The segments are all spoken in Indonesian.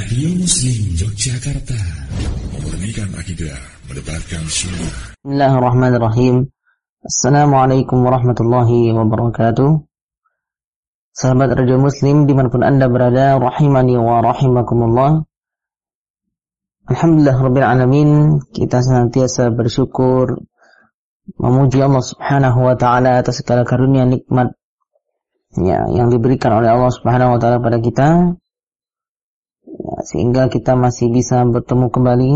Radio Muslim Yogyakarta. Memurnikan akidah Mendebarkan sunnah. Bismillahirrahmanirrahim. Assalamualaikum warahmatullahi wabarakatuh. Sahabat Radio Muslim di mana pun anda berada Rahimani wa rahimakumullah. Alhamdulillah Rabbil Alamin Kita senantiasa bersyukur Memuji Allah subhanahu wa ta'ala Atas segala karunia nikmat ya, Yang diberikan oleh Allah subhanahu wa ta'ala pada kita ya, sehingga kita masih bisa bertemu kembali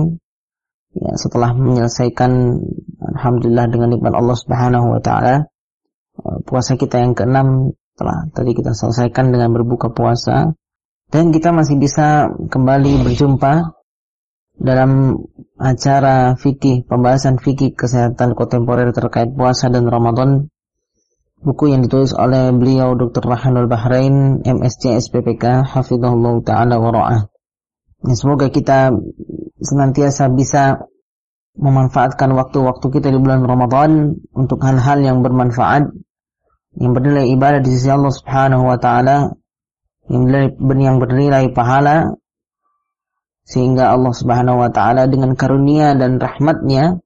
ya, setelah menyelesaikan alhamdulillah dengan nikmat Allah Subhanahu wa taala eh, puasa kita yang keenam telah tadi kita selesaikan dengan berbuka puasa dan kita masih bisa kembali berjumpa dalam acara fikih pembahasan fikih kesehatan kontemporer terkait puasa dan Ramadan buku yang ditulis oleh beliau Dr. Rahanul Bahrain MSc SPPK hafizahullah taala wa. Semoga kita senantiasa bisa memanfaatkan waktu-waktu kita di bulan Ramadan untuk hal-hal yang bermanfaat yang bernilai ibadah di sisi Allah Subhanahu wa taala yang bernilai, yang bernilai pahala sehingga Allah Subhanahu wa taala dengan karunia dan rahmatnya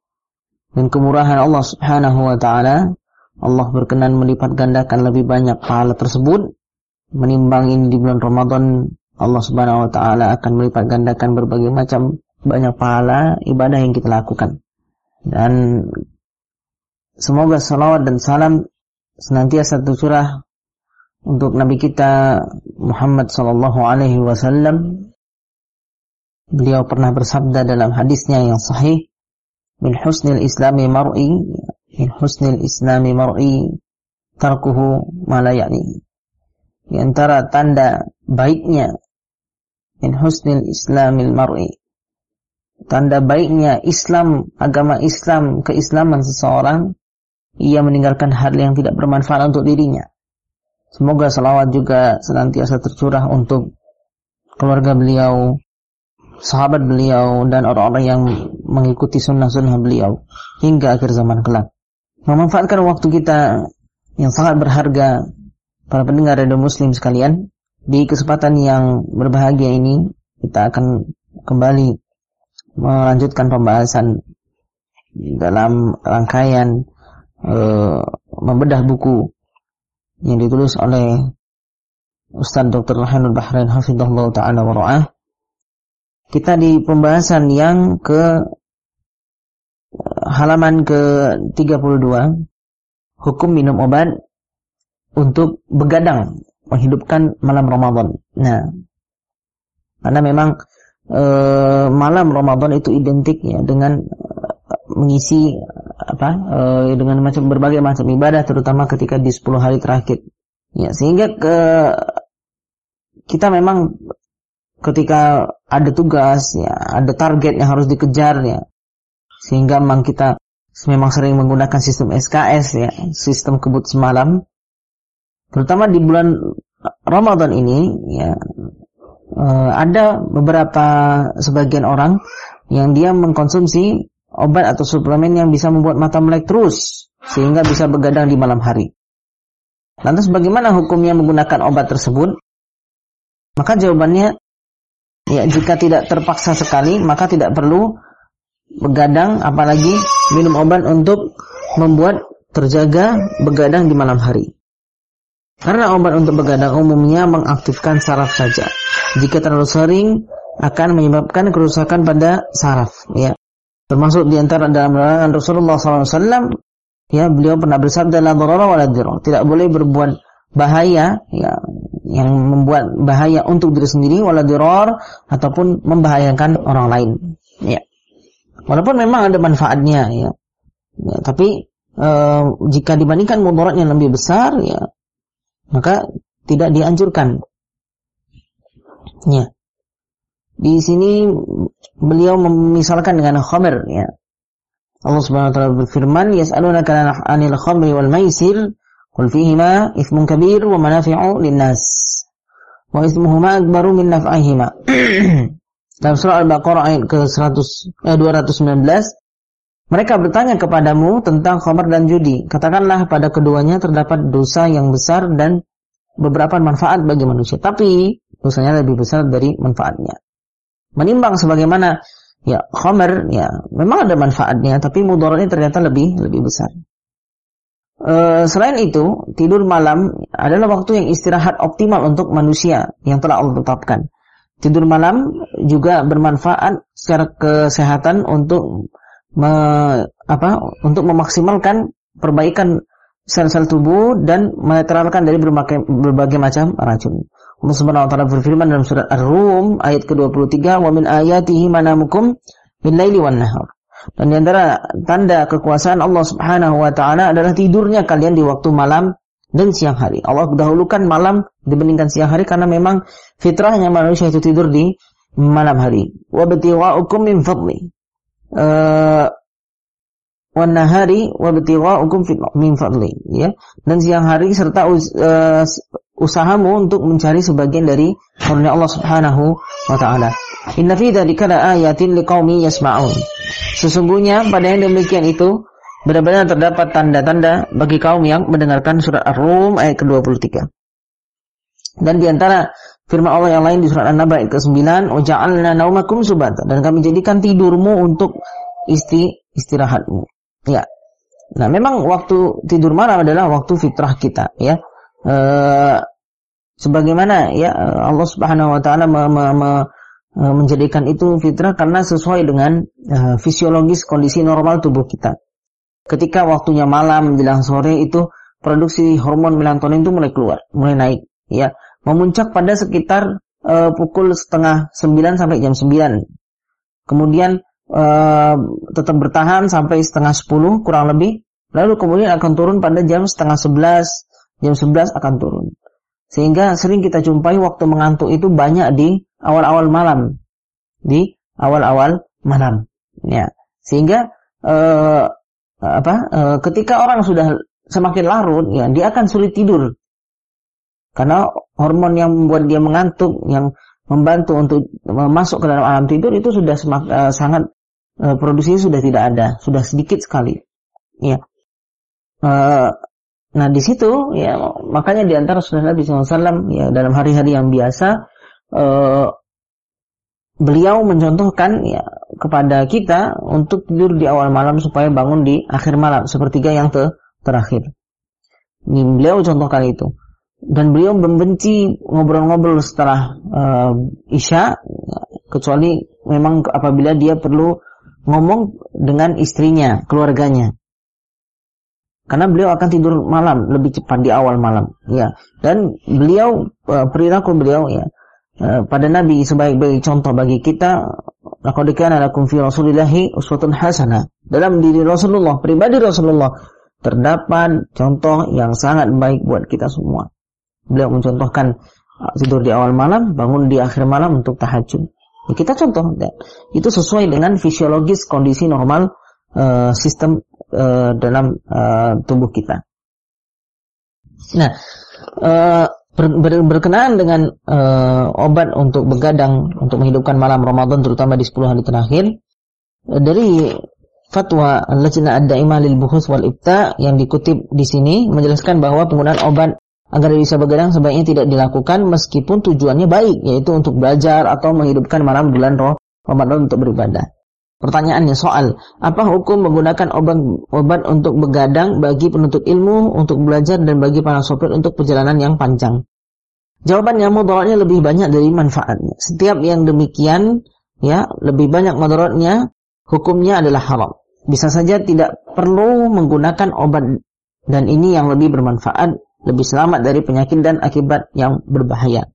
dan kemurahan Allah Subhanahu wa taala Allah berkenan melipat gandakan lebih banyak pahala tersebut menimbang ini di bulan Ramadan Allah Subhanahu wa taala akan melipat gandakan berbagai macam banyak pahala ibadah yang kita lakukan. Dan semoga salawat dan salam senantiasa tercurah untuk Nabi kita Muhammad sallallahu alaihi wasallam. Beliau pernah bersabda dalam hadisnya yang sahih min husnil islami mar'i min husnil islami mar'i tarkuhu mala yakni di antara tanda baiknya min husnil islamil mar'i. Tanda baiknya Islam agama Islam keislaman seseorang ia meninggalkan hal yang tidak bermanfaat untuk dirinya. Semoga salawat juga senantiasa tercurah untuk keluarga beliau sahabat beliau dan orang-orang yang mengikuti sunnah-sunnah beliau hingga akhir zaman kelak. Memanfaatkan waktu kita yang sangat berharga para pendengar radio muslim sekalian di kesempatan yang berbahagia ini kita akan kembali melanjutkan pembahasan dalam rangkaian e, membedah buku yang ditulis oleh Ustaz Dr. Rahanul Bahrain Hafizahullah Ta'ala wa Kita di pembahasan yang ke halaman ke-32 hukum minum obat untuk begadang menghidupkan malam Ramadan. Nah, karena memang e, malam Ramadan itu identik ya dengan e, mengisi apa e, dengan macam berbagai macam ibadah terutama ketika di 10 hari terakhir. Ya, sehingga ke kita memang ketika ada tugas ya, ada target yang harus dikejar ya, sehingga memang kita memang sering menggunakan sistem SKS ya, sistem kebut semalam. Terutama di bulan Ramadan ini ya eh, ada beberapa sebagian orang yang dia mengkonsumsi obat atau suplemen yang bisa membuat mata melek terus sehingga bisa begadang di malam hari. Lantas bagaimana hukumnya menggunakan obat tersebut? Maka jawabannya ya jika tidak terpaksa sekali maka tidak perlu begadang apalagi minum obat untuk membuat terjaga begadang di malam hari. Karena obat untuk begadang umumnya mengaktifkan saraf saja. Jika terlalu sering akan menyebabkan kerusakan pada saraf, ya. Termasuk di antara dalam larangan Rasulullah SAW, ya beliau pernah bersabda la dharara wa Tidak boleh berbuat bahaya ya yang membuat bahaya untuk diri sendiri wala ataupun membahayakan orang lain, ya. Walaupun memang ada manfaatnya ya. ya tapi e, jika dibandingkan mudaratnya lebih besar ya maka tidak dianjurkan. Ya. Di sini beliau memisalkan dengan khamr ya. Allah Subhanahu wa taala berfirman, "Yas'alunaka 'anil khamri wal maisir, qul fihima itsmun kabir wa manafi'u lin-nas, wa itsmuhuma akbaru min naf'ihima." Dalam surah Al-Baqarah ayat ke-100 eh, 219 mereka bertanya kepadamu tentang khamar dan judi. Katakanlah pada keduanya terdapat dosa yang besar dan beberapa manfaat bagi manusia. Tapi dosanya lebih besar dari manfaatnya. Menimbang sebagaimana ya khamer ya memang ada manfaatnya tapi mudaratnya ternyata lebih lebih besar. E, selain itu, tidur malam adalah waktu yang istirahat optimal untuk manusia yang telah Allah tetapkan. Tidur malam juga bermanfaat secara kesehatan untuk me, apa untuk memaksimalkan perbaikan sel-sel tubuh dan menetralkan dari berbagai, berbagai macam racun. Allah Subhanahu wa taala berfirman dalam surat Ar-Rum ayat ke-23, "Wa min ayatihi manamukum bil laili wan nahar." Dan di antara tanda kekuasaan Allah Subhanahu wa taala adalah tidurnya kalian di waktu malam dan siang hari. Allah dahulukan malam dibandingkan siang hari karena memang fitrahnya manusia itu tidur di malam hari. Wa batiwa'ukum min fadli. Uh, wan nahari wa batiwa'ukum min fadli, ya. Dan siang hari serta uh, usahamu untuk mencari sebagian dari karunia Allah Subhanahu wa taala. Inna fi dzalika ayatin liqaumi yasma'un. Sesungguhnya pada yang demikian itu benar-benar terdapat tanda-tanda bagi kaum yang mendengarkan surat Ar-Rum ayat ke-23. Dan di antara firman Allah yang lain di surat An-Naba ayat ke-9, "Waja'alna naumakum subata." Dan kami jadikan tidurmu untuk isti istirahatmu. Ya. Nah, memang waktu tidur malam adalah waktu fitrah kita, ya. E, sebagaimana ya Allah Subhanahu wa taala me, me, me, E, menjadikan itu fitrah karena sesuai dengan uh, fisiologis kondisi normal tubuh kita. Ketika waktunya malam menjelang sore itu produksi hormon melatonin itu mulai keluar, mulai naik, ya, memuncak pada sekitar uh, pukul setengah sembilan sampai jam sembilan. Kemudian uh, tetap bertahan sampai setengah sepuluh kurang lebih, lalu kemudian akan turun pada jam setengah sebelas, jam sebelas akan turun. Sehingga sering kita jumpai waktu mengantuk itu banyak di awal-awal malam. Di awal-awal malam. Ya. Sehingga uh, apa uh, ketika orang sudah semakin larut ya dia akan sulit tidur karena hormon yang membuat dia mengantuk yang membantu untuk masuk ke dalam alam tidur itu sudah semak, uh, sangat uh, produksinya sudah tidak ada sudah sedikit sekali ya uh, nah di situ ya makanya di antara sunnah Nabi SAW ya dalam hari-hari yang biasa beliau mencontohkan ya kepada kita untuk tidur di awal malam supaya bangun di akhir malam sepertiga yang te terakhir. Ini beliau contohkan itu. Dan beliau membenci ngobrol-ngobrol setelah uh, isya kecuali memang apabila dia perlu ngomong dengan istrinya, keluarganya. Karena beliau akan tidur malam lebih cepat di awal malam, ya. Dan beliau uh, perilaku beliau ya Eh, pada Nabi sebaik-baik contoh bagi kita laqad kana lakum fi Rasulillahi uswatun hasanah. Dalam diri Rasulullah, pribadi Rasulullah terdapat contoh yang sangat baik buat kita semua. Beliau mencontohkan uh, tidur di awal malam, bangun di akhir malam untuk tahajud. Ya, kita contoh ya. itu sesuai dengan fisiologis kondisi normal uh, sistem uh, dalam uh, tubuh kita. Nah, uh, ber, ber, berkenaan dengan uh, obat untuk begadang untuk menghidupkan malam Ramadan terutama di 10 hari terakhir uh, dari fatwa Lajnah Ad-Daimah lil Buhus wal Ibta yang dikutip di sini menjelaskan bahwa penggunaan obat agar bisa begadang sebaiknya tidak dilakukan meskipun tujuannya baik yaitu untuk belajar atau menghidupkan malam bulan roh Ramadan untuk beribadah. Pertanyaannya soal, apa hukum menggunakan obat obat untuk begadang bagi penuntut ilmu, untuk belajar dan bagi para sopir untuk perjalanan yang panjang? Jawabannya mudaratnya lebih banyak dari manfaatnya. Setiap yang demikian ya lebih banyak mudaratnya, hukumnya adalah haram. Bisa saja tidak perlu menggunakan obat dan ini yang lebih bermanfaat, lebih selamat dari penyakit dan akibat yang berbahaya.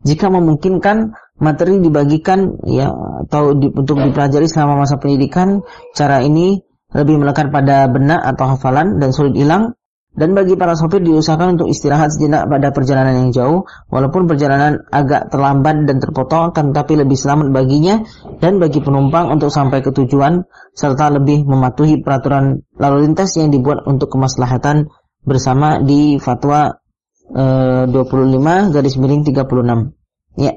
Jika memungkinkan materi dibagikan ya atau di, untuk dipelajari selama masa pendidikan. Cara ini lebih melekat pada benak atau hafalan dan sulit hilang. Dan bagi para sopir diusahakan untuk istirahat sejenak pada perjalanan yang jauh, walaupun perjalanan agak terlambat dan terpotong, akan tetapi lebih selamat baginya dan bagi penumpang untuk sampai ke tujuan, serta lebih mematuhi peraturan lalu lintas yang dibuat untuk kemaslahatan bersama di fatwa e, 25 garis miring 36. Ya.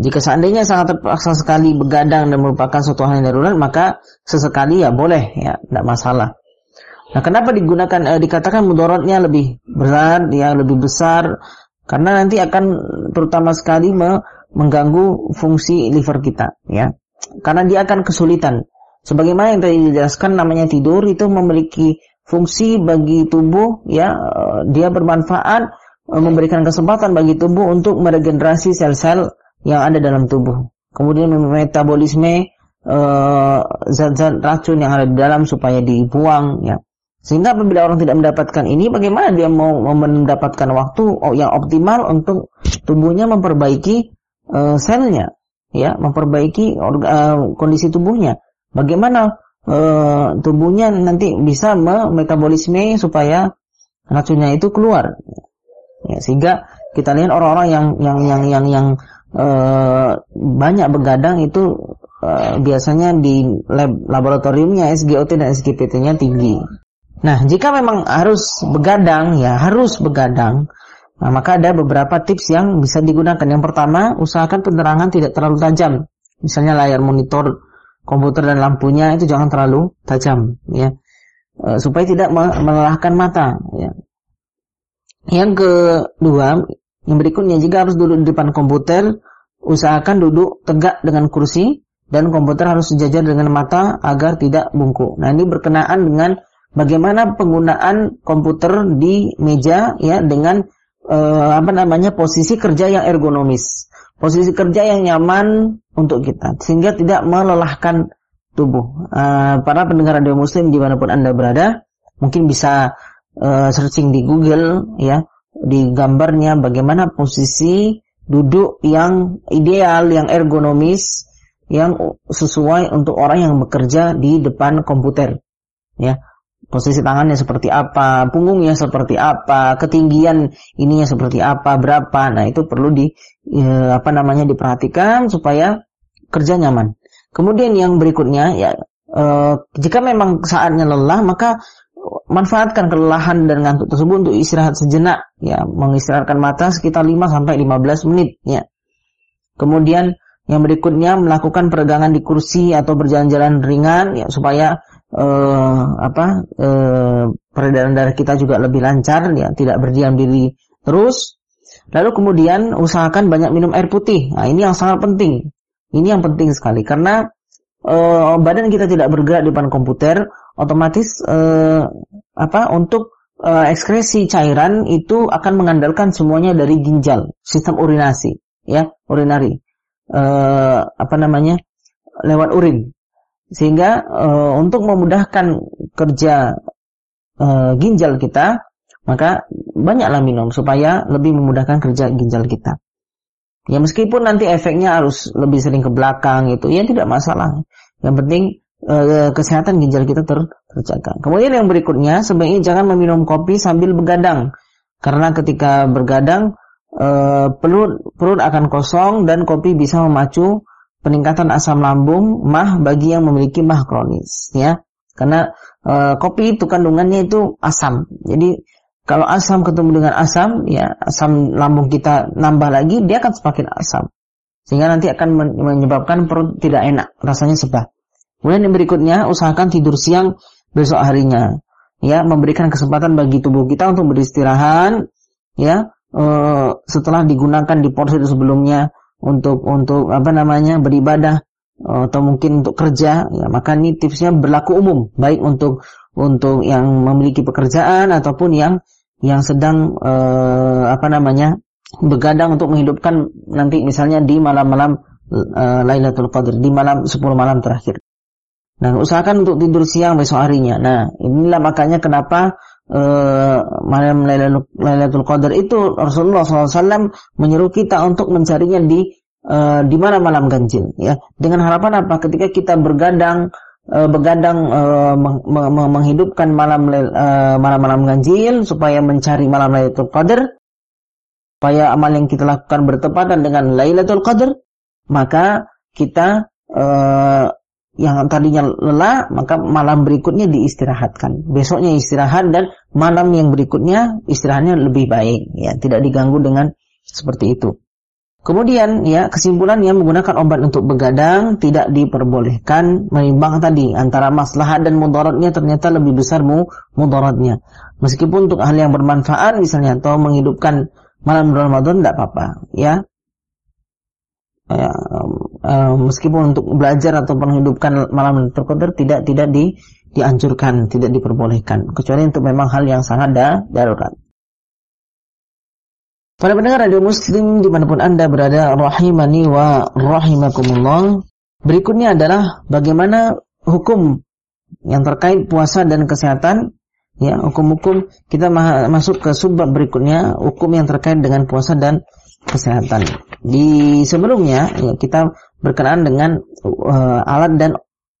Jika seandainya sangat terpaksa sekali begadang dan merupakan suatu hal yang darurat, maka sesekali ya boleh, ya, tidak masalah. Nah, kenapa digunakan eh, dikatakan mudaratnya lebih berat, ya, lebih besar? Karena nanti akan terutama sekali me, mengganggu fungsi liver kita ya. Karena dia akan kesulitan. Sebagaimana yang tadi dijelaskan namanya tidur itu memiliki fungsi bagi tubuh ya eh, dia bermanfaat eh, memberikan kesempatan bagi tubuh untuk meregenerasi sel-sel yang ada dalam tubuh. Kemudian metabolisme eh, zat-zat racun yang ada di dalam supaya dibuang ya. Sehingga apabila orang tidak mendapatkan ini, bagaimana dia mau mendapatkan waktu yang optimal untuk tubuhnya memperbaiki selnya, ya, memperbaiki kondisi tubuhnya. Bagaimana uh, tubuhnya nanti bisa metabolisme supaya racunnya itu keluar. Ya, sehingga kita lihat orang-orang yang yang yang yang yang uh, banyak begadang itu uh, biasanya di lab laboratoriumnya SGOT dan SGPT-nya tinggi. Nah, jika memang harus begadang, ya harus begadang, nah, maka ada beberapa tips yang bisa digunakan. Yang pertama, usahakan penerangan tidak terlalu tajam. Misalnya layar monitor komputer dan lampunya itu jangan terlalu tajam, ya, e, supaya tidak melelahkan mata. Ya. Yang kedua, yang berikutnya, jika harus duduk di depan komputer, usahakan duduk tegak dengan kursi dan komputer harus sejajar dengan mata agar tidak bungkuk. Nah, ini berkenaan dengan bagaimana penggunaan komputer di meja ya dengan uh, apa namanya posisi kerja yang ergonomis, posisi kerja yang nyaman untuk kita sehingga tidak melelahkan tubuh. Uh, para pendengar radio muslim di mana pun anda berada mungkin bisa uh, searching di Google ya di gambarnya bagaimana posisi duduk yang ideal, yang ergonomis, yang sesuai untuk orang yang bekerja di depan komputer. Ya, posisi tangannya seperti apa, punggungnya seperti apa, ketinggian ininya seperti apa, berapa. Nah, itu perlu di ya, apa namanya diperhatikan supaya kerja nyaman. Kemudian yang berikutnya ya e, jika memang saatnya lelah maka manfaatkan kelelahan dan ngantuk tersebut untuk istirahat sejenak ya, mengistirahatkan mata sekitar 5 sampai 15 menit ya. Kemudian yang berikutnya melakukan peregangan di kursi atau berjalan-jalan ringan ya supaya uh, apa uh, peredaran darah kita juga lebih lancar ya tidak berdiam diri terus. Lalu kemudian usahakan banyak minum air putih. Nah ini yang sangat penting. Ini yang penting sekali. Karena uh, badan kita tidak bergerak di depan komputer otomatis uh, apa untuk uh, ekskresi cairan itu akan mengandalkan semuanya dari ginjal sistem urinasi ya urinari. Uh, apa namanya? Lewat urin sehingga uh, untuk memudahkan kerja uh, ginjal kita, maka banyaklah minum supaya lebih memudahkan kerja ginjal kita. Ya meskipun nanti efeknya harus lebih sering ke belakang itu, ya tidak masalah. Yang penting uh, kesehatan ginjal kita ter terjaga. Kemudian yang berikutnya, sebaiknya jangan meminum kopi sambil begadang. Karena ketika bergadang, uh, perut perut akan kosong dan kopi bisa memacu peningkatan asam lambung mah bagi yang memiliki mah kronis ya. Karena e, kopi itu kandungannya itu asam. Jadi kalau asam ketemu dengan asam ya asam lambung kita nambah lagi dia akan semakin asam. Sehingga nanti akan menyebabkan perut tidak enak rasanya sebah kemudian yang berikutnya usahakan tidur siang besok harinya ya. Memberikan kesempatan bagi tubuh kita untuk beristirahat ya. E, setelah digunakan di porsi sebelumnya untuk untuk apa namanya beribadah eh, atau mungkin untuk kerja ya maka ini tipsnya berlaku umum baik untuk untuk yang memiliki pekerjaan ataupun yang yang sedang eh, apa namanya begadang untuk menghidupkan nanti misalnya di malam-malam eh, Lailatul Qadar di malam 10 malam terakhir. Nah, usahakan untuk tidur siang besok harinya. Nah, inilah makanya kenapa uh, malam Lailatul Qadar itu Rasulullah SAW menyeru kita untuk mencarinya di uh, di mana malam ganjil ya. Dengan harapan apa? Ketika kita bergadang uh, uh, meng meng menghidupkan malam malam-malam uh, ganjil supaya mencari malam Lailatul Qadar supaya amal yang kita lakukan bertepatan dengan Lailatul Qadar maka kita uh, yang tadinya lelah maka malam berikutnya diistirahatkan. Besoknya istirahat dan malam yang berikutnya istirahatnya lebih baik. Ya tidak diganggu dengan seperti itu. Kemudian ya kesimpulan yang menggunakan obat untuk begadang tidak diperbolehkan. Menimbang tadi antara maslahat dan mudaratnya ternyata lebih besar mu mudaratnya. Meskipun untuk hal yang bermanfaat misalnya atau menghidupkan malam Ramadan tidak apa-apa ya ya, uh, meskipun untuk belajar atau menghidupkan malam terkotor tidak tidak di dianjurkan, tidak diperbolehkan. Kecuali untuk memang hal yang sangat da, darurat. Para pendengar radio muslim di mana pun anda berada Rahimani wa rahimakumullah. Berikutnya adalah bagaimana hukum yang terkait puasa dan kesehatan. Ya hukum-hukum. Kita masuk ke subbab berikutnya hukum yang terkait dengan puasa dan kesehatan di sebelumnya ya, kita berkenaan dengan uh, alat dan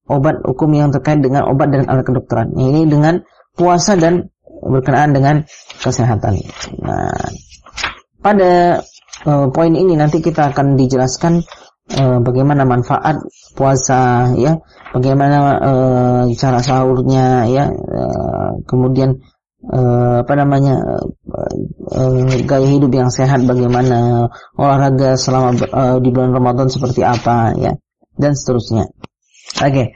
obat hukum yang terkait dengan obat dan alat kedokteran. Ini dengan puasa dan berkenaan dengan kesehatan. Nah pada uh, poin ini nanti kita akan dijelaskan uh, bagaimana manfaat puasa ya. Bagaimana uh, cara sahurnya ya. Uh, kemudian uh, apa namanya uh, uh, gaya hidup yang sehat bagaimana olahraga selama di bulan Ramadan seperti apa ya dan seterusnya. Oke okay.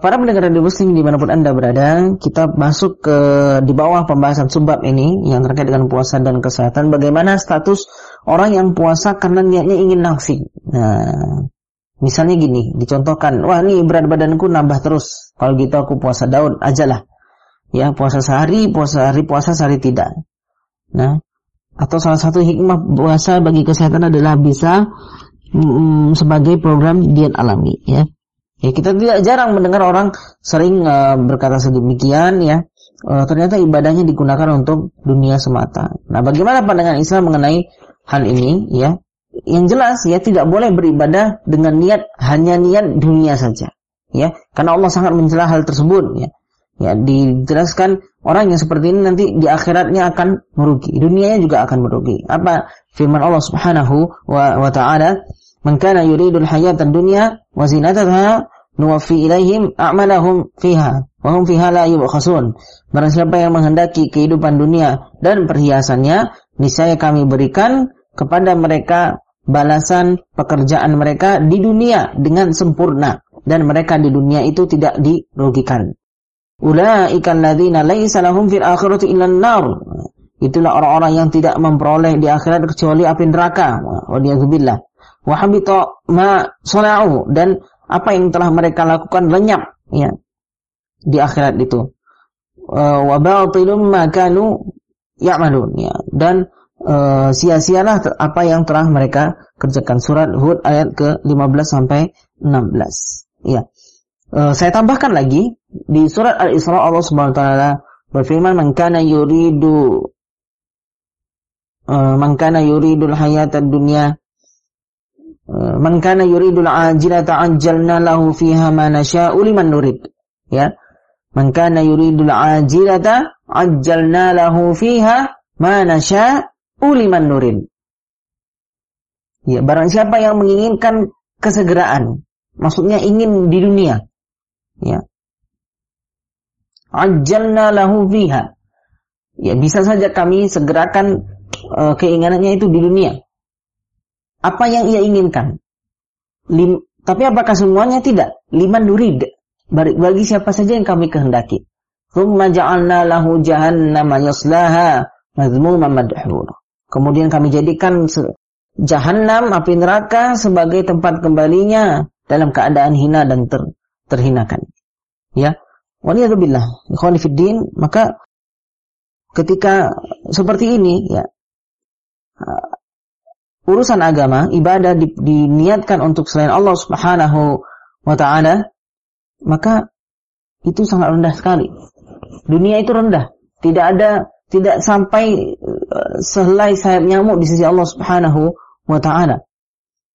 Para pendengar radio muslim di mana pun anda berada kita masuk ke di bawah pembahasan subbab ini yang terkait dengan puasa dan kesehatan. Bagaimana status orang yang puasa karena niatnya ingin nafsi? Nah misalnya gini dicontohkan wah ini berat badanku nambah terus. Kalau gitu aku puasa daun ajalah ya puasa sehari puasa hari puasa sehari tidak nah atau salah satu hikmah puasa bagi kesehatan adalah bisa mm, sebagai program diet alami ya Ya kita tidak jarang mendengar orang sering uh, berkata sedemikian ya. Uh, ternyata ibadahnya digunakan untuk dunia semata. Nah, bagaimana pandangan Islam mengenai hal ini ya? Yang jelas ya tidak boleh beribadah dengan niat hanya niat dunia saja. Ya, karena Allah sangat mencela hal tersebut ya. Ya, dijelaskan orang yang seperti ini nanti di akhiratnya akan merugi, dunianya juga akan merugi. Apa firman Allah Subhanahu wa, wa taala, "Man kana yuridul hayatad dunya wa zinataha nuwaffi ilaihim a'malahum fiha wa hum fiha la yubkhasun. Barang siapa yang menghendaki kehidupan dunia dan perhiasannya, niscaya kami berikan kepada mereka balasan pekerjaan mereka di dunia dengan sempurna dan mereka di dunia itu tidak dirugikan. Laisa lahum fil akhirati illa nar Itulah orang-orang yang tidak memperoleh di akhirat kecuali api neraka. Wa billah. Wa habita ma sana'u. Dan apa yang telah mereka lakukan lenyap ya di akhirat itu. Eh, wa batilum ma kanu ya'malun ya. Dan uh, sia-sialah apa yang telah mereka kerjakan. Surat Hud ayat ke-15 sampai 16 ya uh, saya tambahkan lagi di surat Al-Isra Allah Subhanahu wa taala berfirman man kana yuridu uh, kana yuridul hayatad dunya man kana yuridul ajilata ajjalna lahu fiha ma nasha'u liman nurid. Ya. Man kana yuridul ajilata ajjalna lahu fiha ma nasha'u liman nurid. Ya barang siapa yang menginginkan kesegeraan maksudnya ingin di dunia ya ajjalna lahu fiha ya bisa saja kami segerakan uh, keinginannya itu di dunia apa yang ia inginkan. Lim, tapi apakah semuanya tidak? Liman nurid. Bagi siapa saja yang kami kehendaki. Thumma ja'alna lahu jahannama yaslaha mazmuman madhur. Kemudian kami jadikan jahannam api neraka sebagai tempat kembalinya dalam keadaan hina dan ter, terhinakan. Ya. Waliyadzubillah. Ikhwani maka ketika seperti ini ya urusan agama, ibadah di, diniatkan untuk selain Allah Subhanahu wa taala, maka itu sangat rendah sekali. Dunia itu rendah, tidak ada tidak sampai uh, sehelai sayap nyamuk di sisi Allah Subhanahu wa taala.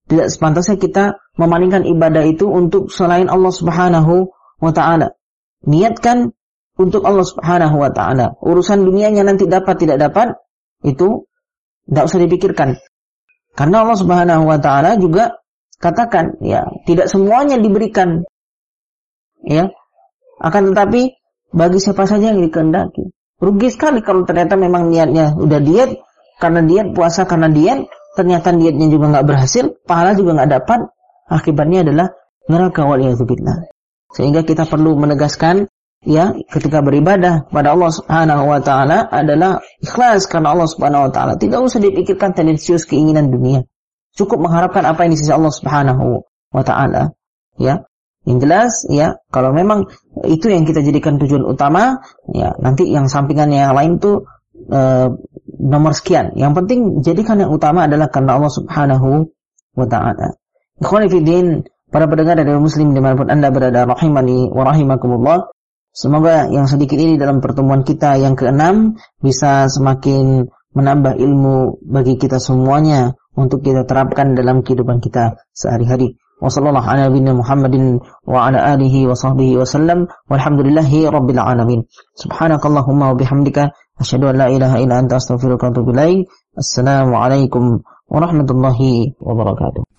Tidak sepantasnya kita memalingkan ibadah itu untuk selain Allah Subhanahu wa taala. Niatkan untuk Allah Subhanahu wa taala. Urusan dunianya nanti dapat tidak dapat itu tidak usah dipikirkan. Karena Allah Subhanahu wa taala juga katakan ya, tidak semuanya diberikan. Ya. Akan tetapi bagi siapa saja yang dikehendaki. Rugi sekali kalau ternyata memang niatnya udah diet karena diet puasa karena diet ternyata dietnya juga nggak berhasil, pahala juga nggak dapat, akibatnya adalah neraka waliyadzubillah. Sehingga kita perlu menegaskan ya ketika beribadah pada Allah Subhanahu wa taala adalah ikhlas karena Allah Subhanahu wa taala. Tidak usah dipikirkan tendensius keinginan dunia. cukup mengharapkan apa yang di sisi Allah Subhanahu wa taala. Ya. Yang jelas ya, kalau memang itu yang kita jadikan tujuan utama, ya nanti yang sampingannya yang lain tuh e, nomor sekian. Yang penting jadikan yang utama adalah karena Allah Subhanahu wa taala. Ikhwani fiddin, para pendengar dari muslim di mana pun anda berada rahimani wa rahimakumullah Semoga yang sedikit ini dalam pertemuan kita yang keenam bisa semakin menambah ilmu bagi kita semuanya untuk kita terapkan dalam kehidupan kita sehari-hari. Wassallallahu ala nabiyina Muhammadin alamin. Subhanakallahumma wa bihamdika asyhadu an la ilaha illa anta astaghfiruka wa atubu ilaik. Assalamu alaikum warahmatullahi wabarakatuh.